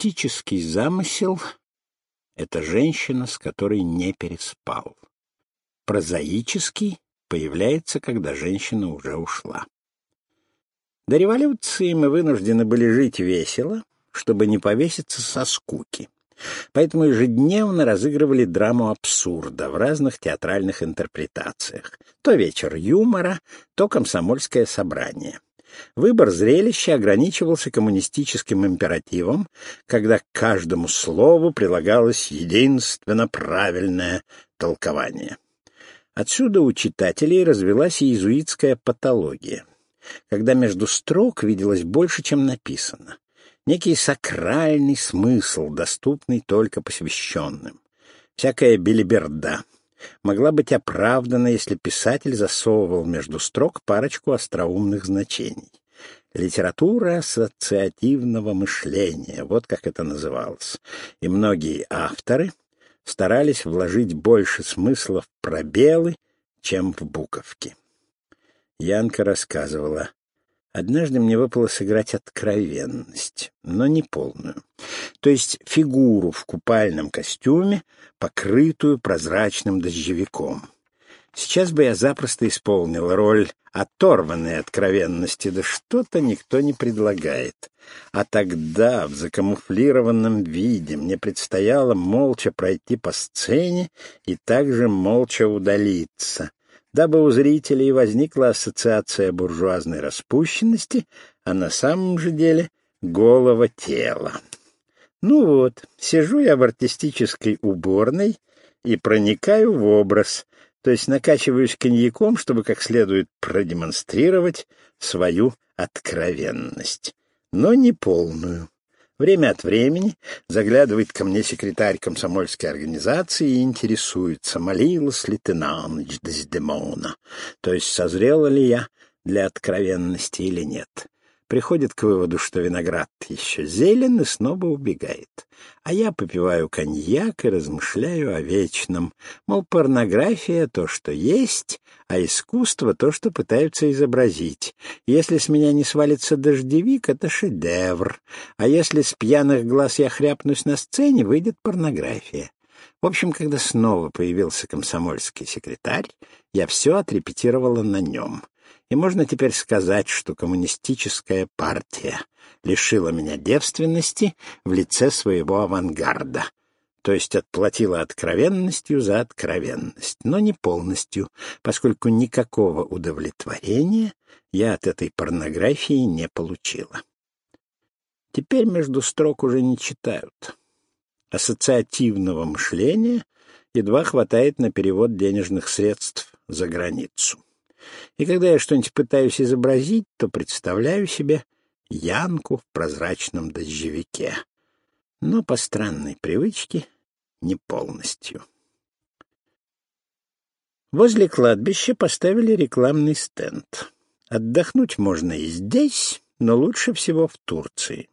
Романтический замысел — это женщина, с которой не переспал. Прозаический появляется, когда женщина уже ушла. До революции мы вынуждены были жить весело, чтобы не повеситься со скуки. Поэтому ежедневно разыгрывали драму абсурда в разных театральных интерпретациях. То вечер юмора, то комсомольское собрание. Выбор зрелища ограничивался коммунистическим императивом, когда к каждому слову прилагалось единственно правильное толкование. Отсюда у читателей развелась иезуитская патология, когда между строк виделось больше, чем написано некий сакральный смысл, доступный только посвященным. Всякая белиберда могла быть оправдана, если писатель засовывал между строк парочку остроумных значений. Литература ассоциативного мышления, вот как это называлось. И многие авторы старались вложить больше смысла в пробелы, чем в буковки. Янка рассказывала, Однажды мне выпало сыграть откровенность, но не полную. То есть фигуру в купальном костюме, покрытую прозрачным дождевиком. Сейчас бы я запросто исполнил роль оторванной откровенности, да что-то никто не предлагает. А тогда в закамуфлированном виде мне предстояло молча пройти по сцене и также молча удалиться, дабы у зрителей возникла ассоциация буржуазной распущенности, а на самом же деле голого тела. Ну вот, сижу я в артистической уборной и проникаю в образ, то есть накачиваюсь коньяком, чтобы как следует продемонстрировать свою откровенность, но не полную. Время от времени заглядывает ко мне секретарь комсомольской организации и интересуется, молилась ли ты на ночь Дездемона, то есть созрела ли я для откровенности или нет приходит к выводу, что виноград еще зелен и снова убегает. А я попиваю коньяк и размышляю о вечном. Мол, порнография — то, что есть, а искусство — то, что пытаются изобразить. Если с меня не свалится дождевик, это шедевр. А если с пьяных глаз я хряпнусь на сцене, выйдет порнография. В общем, когда снова появился комсомольский секретарь, я все отрепетировала на нем. И можно теперь сказать, что коммунистическая партия лишила меня девственности в лице своего авангарда, то есть отплатила откровенностью за откровенность, но не полностью, поскольку никакого удовлетворения я от этой порнографии не получила. Теперь между строк уже не читают. Ассоциативного мышления едва хватает на перевод денежных средств за границу. И когда я что-нибудь пытаюсь изобразить, то представляю себе Янку в прозрачном дождевике. Но по странной привычке не полностью. Возле кладбища поставили рекламный стенд. Отдохнуть можно и здесь, но лучше всего в Турции.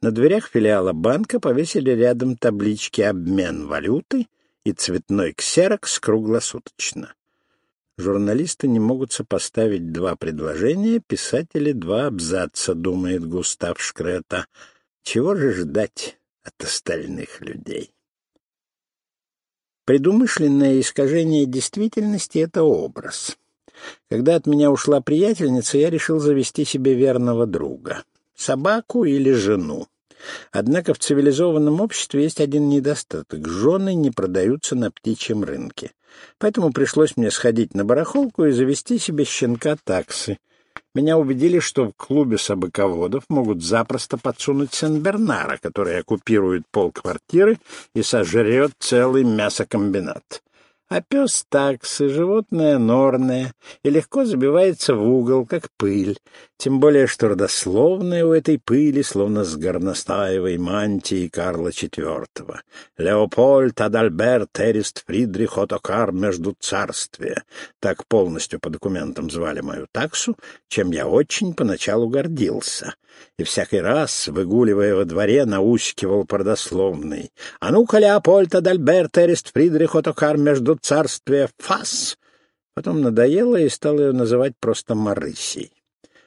На дверях филиала банка повесили рядом таблички «Обмен валюты» и цветной ксерокс круглосуточно. Журналисты не могут сопоставить два предложения, писатели — два абзаца, думает Густав Шкрета. Чего же ждать от остальных людей? Предумышленное искажение действительности — это образ. Когда от меня ушла приятельница, я решил завести себе верного друга — собаку или жену. Однако в цивилизованном обществе есть один недостаток — жены не продаются на птичьем рынке. Поэтому пришлось мне сходить на барахолку и завести себе щенка таксы. Меня убедили, что в клубе собаководов могут запросто подсунуть Сен-Бернара, который оккупирует полквартиры и сожрет целый мясокомбинат. А пес таксы, животное норное, и легко забивается в угол, как пыль, тем более что родословная у этой пыли словно с горностаевой мантией Карла IV. Леопольд Адальберт Эрист Фридрих Отокар между царствия. Так полностью по документам звали мою таксу, чем я очень поначалу гордился. И всякий раз, выгуливая во дворе, наускивал продословный. «А ну-ка, Леопольд Адальберт Эрист Фридрих Отокар между царствия Фас!» Потом надоело и стал ее называть просто Марысей.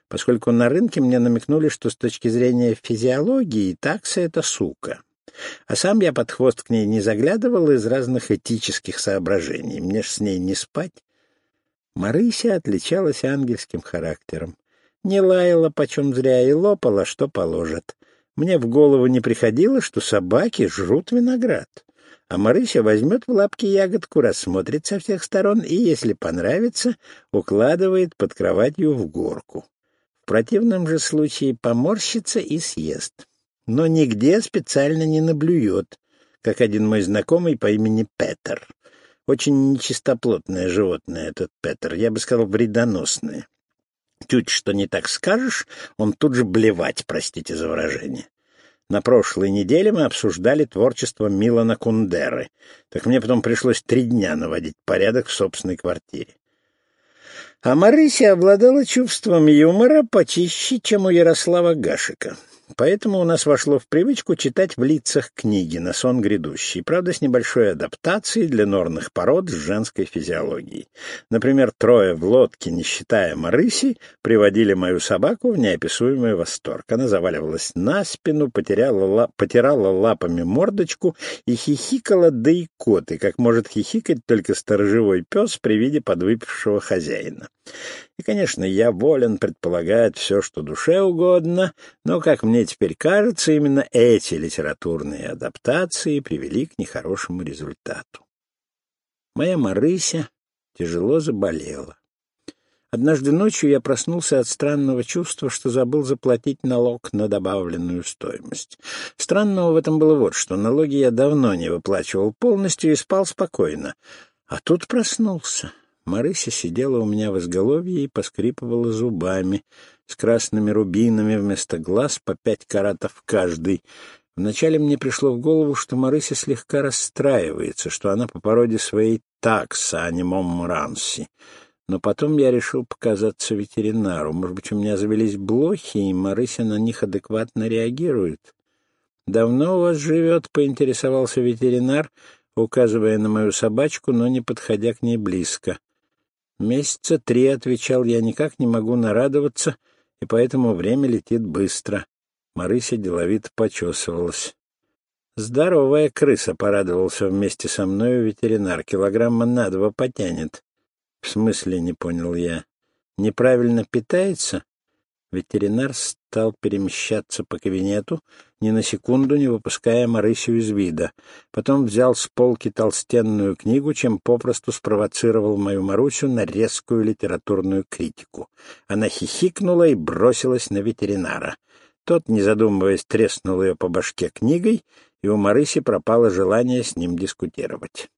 поскольку на рынке мне намекнули, что с точки зрения физиологии такса — это сука. А сам я под хвост к ней не заглядывал из разных этических соображений. Мне ж с ней не спать. Марыся отличалась ангельским характером. Не лаяла почем зря и лопала, что положат. Мне в голову не приходило, что собаки жрут виноград. А Марыся возьмет в лапки ягодку, рассмотрит со всех сторон и, если понравится, укладывает под кроватью в горку. В противном же случае поморщится и съест. Но нигде специально не наблюет, как один мой знакомый по имени Петер. Очень нечистоплотное животное этот Петер, я бы сказал, вредоносное. Чуть что не так скажешь, он тут же блевать, простите за выражение. На прошлой неделе мы обсуждали творчество Милана Кундеры. Так мне потом пришлось три дня наводить порядок в собственной квартире. А Марыся обладала чувством юмора почище, чем у Ярослава Гашика. Поэтому у нас вошло в привычку читать в лицах книги на сон грядущий, правда, с небольшой адаптацией для норных пород с женской физиологией. Например, трое в лодке, не считая Марыси, приводили мою собаку в неописуемый восторг. Она заваливалась на спину, потеряла, ла... потирала лапами мордочку и хихикала, да и кот, и как может хихикать только сторожевой пес при виде подвыпившего хозяина. И, конечно, я волен предполагать все, что душе угодно, но, как мне теперь кажется, именно эти литературные адаптации привели к нехорошему результату. Моя Марыся тяжело заболела. Однажды ночью я проснулся от странного чувства, что забыл заплатить налог на добавленную стоимость. Странного в этом было вот что. Налоги я давно не выплачивал полностью и спал спокойно. А тут проснулся. Марыся сидела у меня в изголовье и поскрипывала зубами, с красными рубинами вместо глаз по пять каратов каждый. Вначале мне пришло в голову, что Марыся слегка расстраивается, что она по породе своей такса, а не момранси. Но потом я решил показаться ветеринару. Может быть, у меня завелись блохи, и Марыся на них адекватно реагирует. «Давно у вас живет?» — поинтересовался ветеринар, указывая на мою собачку, но не подходя к ней близко. Месяца три, — отвечал я, — никак не могу нарадоваться, и поэтому время летит быстро. Марыся деловито почесывалась. Здоровая крыса, — порадовался вместе со мною ветеринар, — килограмма на два потянет. В смысле, не понял я. Неправильно питается? Ветеринар стал перемещаться по кабинету, ни на секунду не выпуская Марысю из вида. Потом взял с полки толстенную книгу, чем попросту спровоцировал мою Марусю на резкую литературную критику. Она хихикнула и бросилась на ветеринара. Тот, не задумываясь, треснул ее по башке книгой, и у Марыси пропало желание с ним дискутировать.